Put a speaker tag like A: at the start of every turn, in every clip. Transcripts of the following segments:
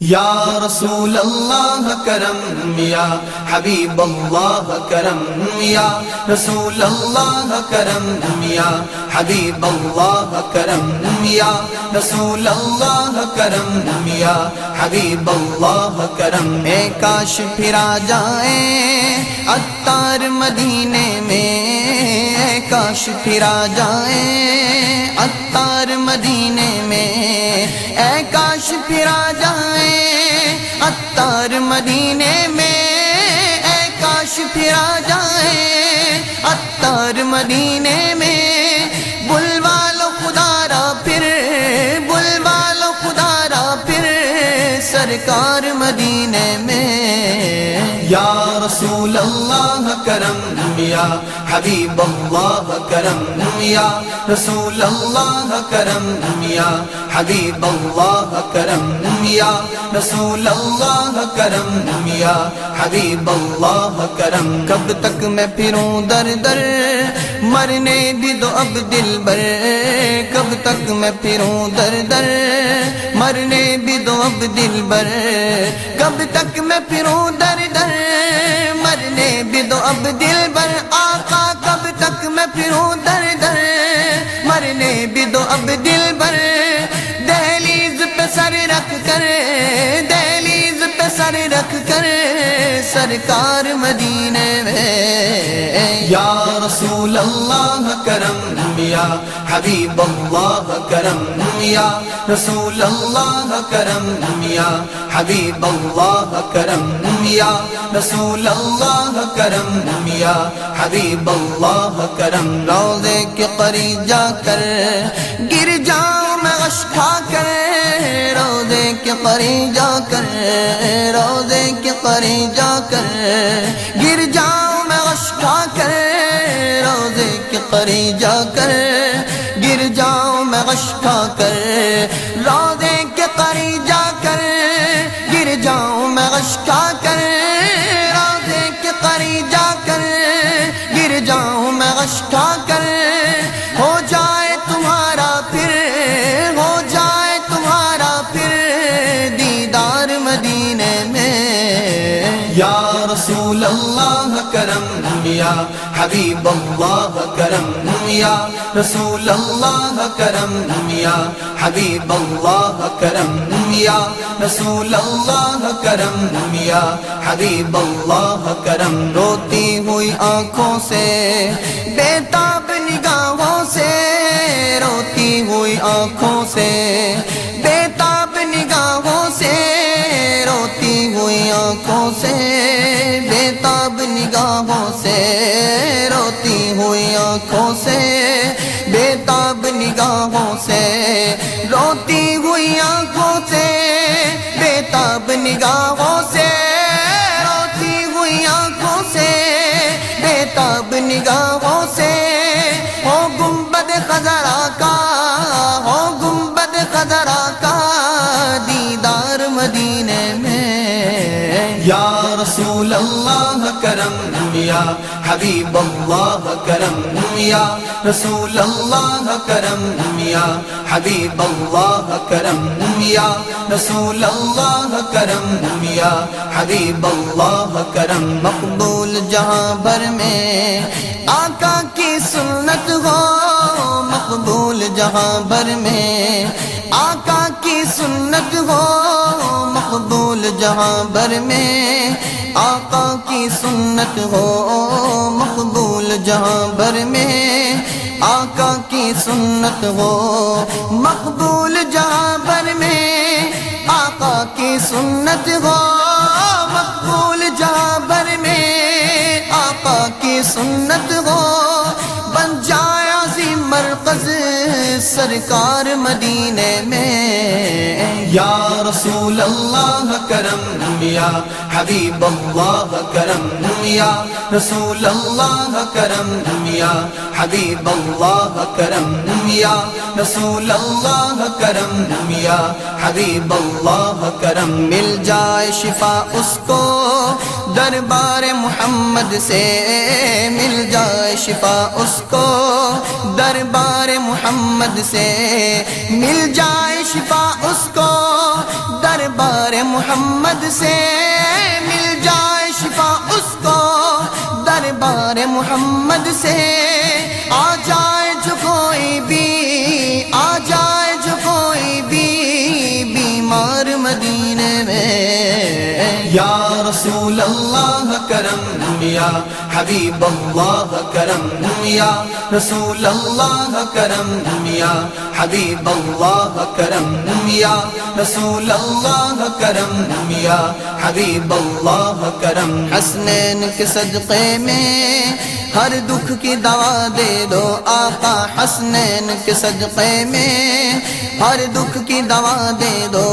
A: یا رسول اللہ کرم، یا حبیب اللہ کرم، یا رسول اللہ کرم، یا حبیب اللہ کرم، یا رسول اللہ کرم، یا حبیب اللہ کرم۔ اے کاش پھرا جائیں اتار مدینے میں۔ کاش پھرا جائیں اتار مدینے میں۔ اے کاش پھرا جائیں اتار مدینے میں اے کاش پھرا جائیں۔ اتار مدینے میں بلوا لو خدارا پھر، بلوا لو خدارا پھر۔ سرکار یا حبیب اللہ کرم یا رسول اللہ کرم یا حبیب اللہ کرم یا رسول اللہ کرم یا حبیب اللہ کرم. کب تک میں پھروں در در، مرنے بھی دو اب دل بر. کب تک میں پھروں در در، مرنے بھی دو اب دل بر. کب تک میں پھروں در در دو اب دل بر آقا، کب تک میں پھروں در در؟ مرنے بھی دو اب دل بر رکھ کر سرکار مدینے میں۔ یا رسول اللہ کرم یا حبیب اللہ کرم یا رسول اللہ کرم یا حبیب اللہ کرم یا رسول اللہ کرم یا حبیب اللہ کرم۔ روزے کے قریب جا کر گر جاؤں میں کھا کر، روزے کے قریب جا کر، روزے کے قریب جا کر، گر جاؤں میں غش کھا کر، روزے کے قریب جا کر، گر جاؤں میں غش کھا کر، روزے کے قریب جا کر، گر جاؤں میں غش کھا کر، روزے کے قریب جا کر، گر جاؤں میں غش کھا کر حبیب اللہ کرم یا رسول اللہ کرم یا حبیب اللہ کرم یا رسول اللہ کرم یا حبیب اللہ کرم روتی ہوئی آنکھوں سے، بیتاب نگاہوں سے، روتی ہوئی آنکھوں سے، بیتاب نگاہوں سے روتی ہوئی آنکھوں سے بیتاب نگاہوں سے روتی ہوئی آنکھوں سے بیتاب نگاہوں سے روتی ہوئی آنکھوں سے بیتاب نگاہوں یا رسول اللہ کرم یا حبیب اللہ کرم یا رسول اللہ کرم یا حبیب اللہ کرم یا رسول اللہ کرم یا حبیب اللہ کرم مقبول جہاں بھر میں آقا کی سنت ہو مقبول جہاں بھر میں آقا کی سنت ہو، مقبول جہاں بھر میں آقا کی سنت ہو، مقبول جہاں بھر میں آقا کی سنت ہو، مقبول جہاں بھر میں آقا کی سنت ہو، مقبول جہاں بھر میں آقا کی سنت ہو۔ سرکار مدینے میں۔ یا رسول اللہ کرم یا حبیب اللہ کرم یا رسول اللہ کرم یا حبیب اللہ کرم یا رسول اللہ کرم یا حبیب اللہ کرم مل جائے شفا اس کو، دربار محمد سے مل جائے شفا اس کو، دربار محمد سے مل جائے شفا اس کو۔ دربار محمد سے مل جائے شفا اس کو۔ دربار محمد سے آ جائے جو کوئی بھی، آ جائے جو کوئی بھی بیمار مدینے میں۔ یا رسول اللہ کرم یا حبیب اللہ کرم یا رسول اللہ کرم یا حبیب اللہ کرم یا رسول اللہ کرم یا حبیب اللہ کرم حسنین کے صدقے میں ہر دکھ کی دوا دے دو آقا۔ حسنین کے صدقے میں ہر دکھ کی دوا دے دو۔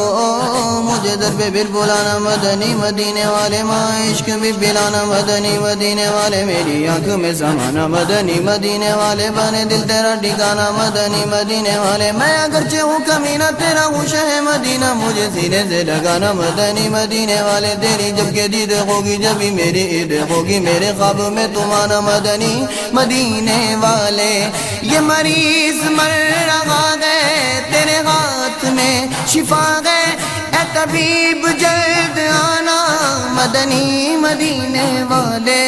A: مجھے در پہ پھر بلانا مدنی مدینے والے، ماں عشق بھی بلانا مدنی مدینے والے۔ میری آنکھ میں زمانہ مدنی مدینے والے بنے، دل تیرا ٹھکانا مدنی مدینے والے۔ میں اگرچہ ہوں کمینہ، تیرا ہوں شہ مدینہ، مجھے سینے سے لگانا مدنی مدینے والے، تیری جب کے دید ہوگی جبھی میری عید ہوگی، میرے خواب میں تمہارا مدنی مدینے والے۔ یہ مریض مر رہا گئے تیرے ہاتھ میں شفا گئے اے طبیب جلد مدنی مدینے والے،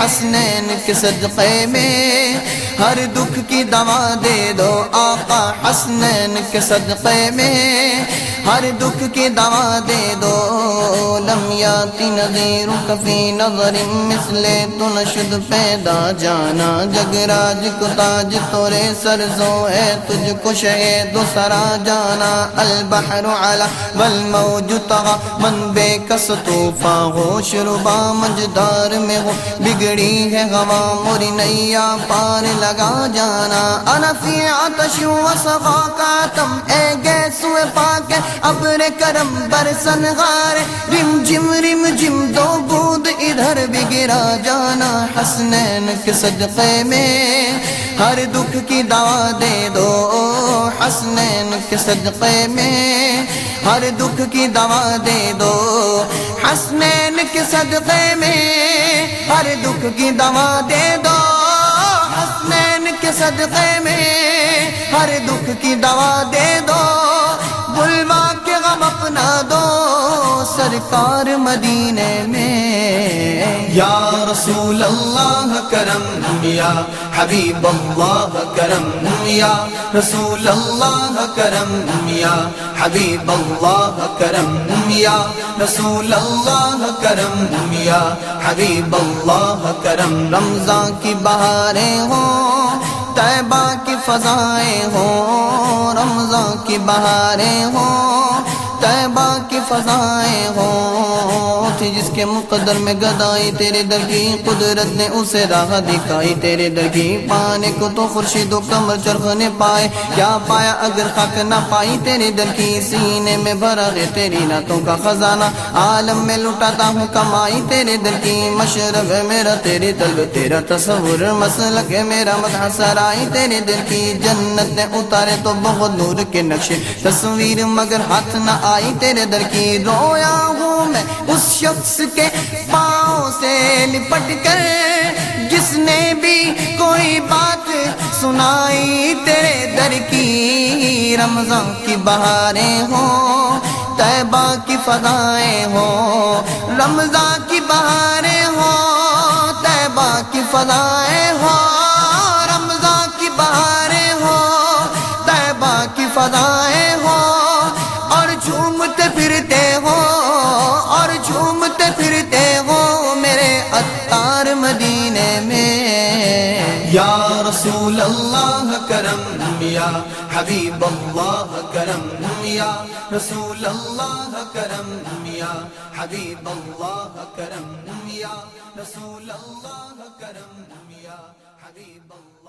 A: حسنین کے صدقے میں ہر دکھ کی دوا دے دو آقا حسنین کے صدقے میں۔ ہر دکھ کی دوا دے دو۔ لمیاتی نظیر کفی نظر مثل تو نشد پیدا جانا۔ جگراج کو تاج تورے سرزو ہے تجھ کو شہید سرا جانا۔ البحر علا والموج تغا من بے کس توفا ہو شربا مجدار میں ہو بگڑی ہے غوا موری نیا پار لگا جانا۔ انا فی عطش و صفا کا تم، اے گیس و پاک ابر کرم برسن غار رم جم رم جم دو بود ادھر بھی گرا جانا حسنین کے صدقے میں۔ ہر دکھ کی دوا دے دو حسنین کے صدقے میں۔ ہر دکھ کی دوا دے دو حسنین کے صدقے میں۔ ہر دکھ کی دوا دے دو حسنین کے صدقے میں۔ ہر دکھ کی دوا دے دو سرکار مدینے میں۔ یا رسول اللہ کرم یا حبیب اللہ کرم یا رسول اللہ کرم یا حبیب اللہ کرم یا رسول اللہ کرم یا حبیب اللہ کرم۔ رمضان کی بہاریں ہوں، طیبہ کی فضائیں ہوں۔ رمضان کی بہاریں ہوں طیبہ کی فضائیں ہوں تھی جس کے مقدر میں گدائی تیرے در کی قدرت نے اسے راہ دکھائی۔ تیرے در کی پانے کو تو خورشید و کمر چرخ نے پائے۔ کیا پایا اگر خاک نہ پائی؟ تیرے در کی سینے میں بھرا ہے تیری ناتوں کا خزانہ۔ عالم میں لٹاتا ہوں کمائی۔ تیرے در کی مشرب میرا۔ تیری طلب، تیرا تصور مسلک میرا۔ مدح سرائی۔ تیرے دل کی جنت نے اتارے تو بہت نور کے نقشے۔ تصویر مگر ہاتھ نہ آئی۔ تیرے در کی رویا ہوں میں اس شخص کے پاؤں سے لپٹ کر جس نے بھی کوئی بات سنائی، تیرے در کی رمضان کی بہاریں ہوں، طیبہ کی فضائیں ہوں، رمضان کی بہاریں ہوں، طیبہ کی فضائیں ہوں۔ کرم یا حبیب اللہ کرم یا رسول اللہ کرم یا حبیب اللہ کرم یا رسول اللہ کرم یا حبیب اللہ